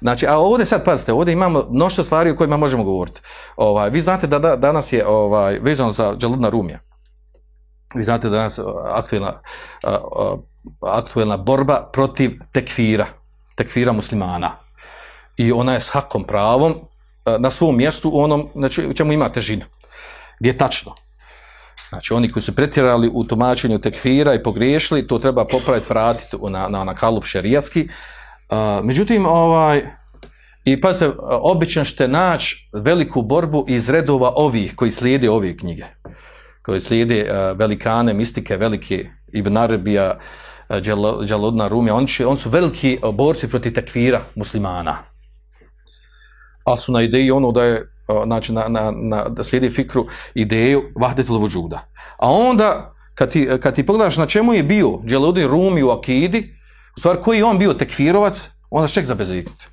Znači, a ovdje sad, pazite, ovdje imamo mnoštvo stvari o kojima možemo govoriti. Ovaj, vi znate da, da danas je ovaj, vezano za Đaludna Rumija. Vi znate da danas eh, aktuelna, eh, eh, aktuelna borba protiv tekfira, tekfira muslimana. I ona je s hakom pravom na svom mjestu u onom, znači, u čemu ima težinu. Gdje je tačno. Znači, oni koji su pretjerali u tumačenju tekfira i pogriješili, to treba popraviti, vratiti na, na, na kalup šerijatski. A, međutim, ovaj, i pa se obično ćete naći veliku borbu iz redova ovih koji slijede ove knjige. Koji slijede uh, velikane, mistike, velike Ibn Arabija, e, uh, Rumija. Oni, će, oni su veliki borci protiv takvira muslimana. Ali su na ideji ono da je e, znači na, na, na, da slijedi fikru ideju vahdetul vođuda. A onda, kad ti, kad ti pogledaš na čemu je bio Dželudin Rumi u Akidi, u stvari koji on bio tekfirovac, onda ček za bezviknuti.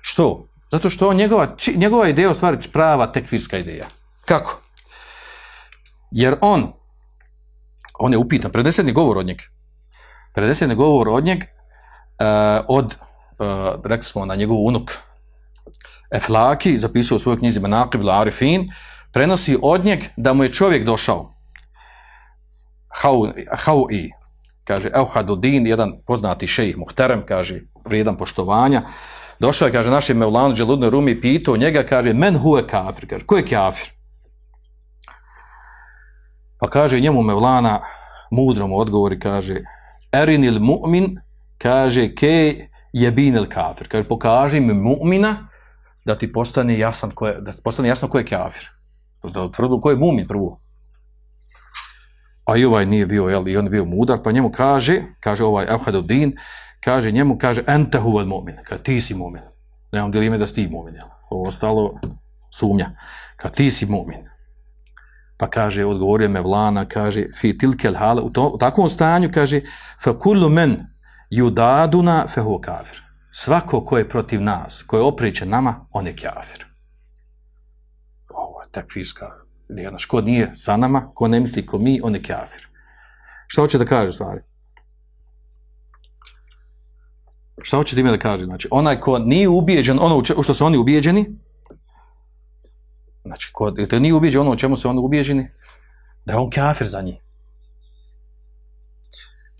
Što? Zato što on, njegova, či, njegova ideja u stvari prava tekfirska ideja. Kako? Jer on, on je upitan, predeseni govor od njeg, predeseni govor od njeg, uh, od, uh, rekli smo, na njegovu unuk, Eflaki, zapisao u svojoj knjizi Manaqib al-Arifin, prenosi od njeg da mu je čovjek došao. Hau i, kaže, Euhadudin, jedan poznati šejih muhterem, kaže, vrijedan poštovanja, došao je, kaže, našem Mevlanu Đeludne Rumi, pitao njega, kaže, men huve kafir, kaže, ko je kafir? Pa kaže njemu Mevlana, mudrom odgovori, kaže, erinil mu'min, kaže, ke jebinil kafir, kaže, pokaži mi mu'mina, da ti postane jasan ko je, da postane jasno ko je kafir. Da utvrdu ko je mumin prvo. A i ovaj nije bio, jel, i on je bio mudar, pa njemu kaže, kaže ovaj Ahaduddin, kaže njemu, kaže, ente huvad mumin, kad ti si mumin. Nemam djeli ime da si ti mumin, jel. Ovo ostalo sumnja. Kad ti si mumin. Pa kaže, odgovorio me vlana, kaže, fi tilkel hale, u, to, u takvom stanju, kaže, fa kullu men judaduna fe huo kafir svako ko je protiv nas, ko je opričan nama, on je kafir. Ovo je takfirska jedna ško nije za nama, ko ne misli ko mi, on je kafir. Šta hoće da kaže stvari? Šta hoće time da kaže? Znači, onaj ko nije ubijeđen, ono u što su oni ubijeđeni, znači, ko te nije ubijeđen ono u čemu su oni ubijeđeni, da je on kafir za njih.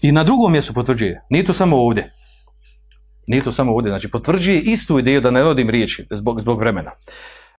I na drugom mjestu potvrđuje, nije to samo ovdje, Nije to samo ovdje, znači potvrđuje istu ideju da ne vodim riječi zbog, zbog vremena.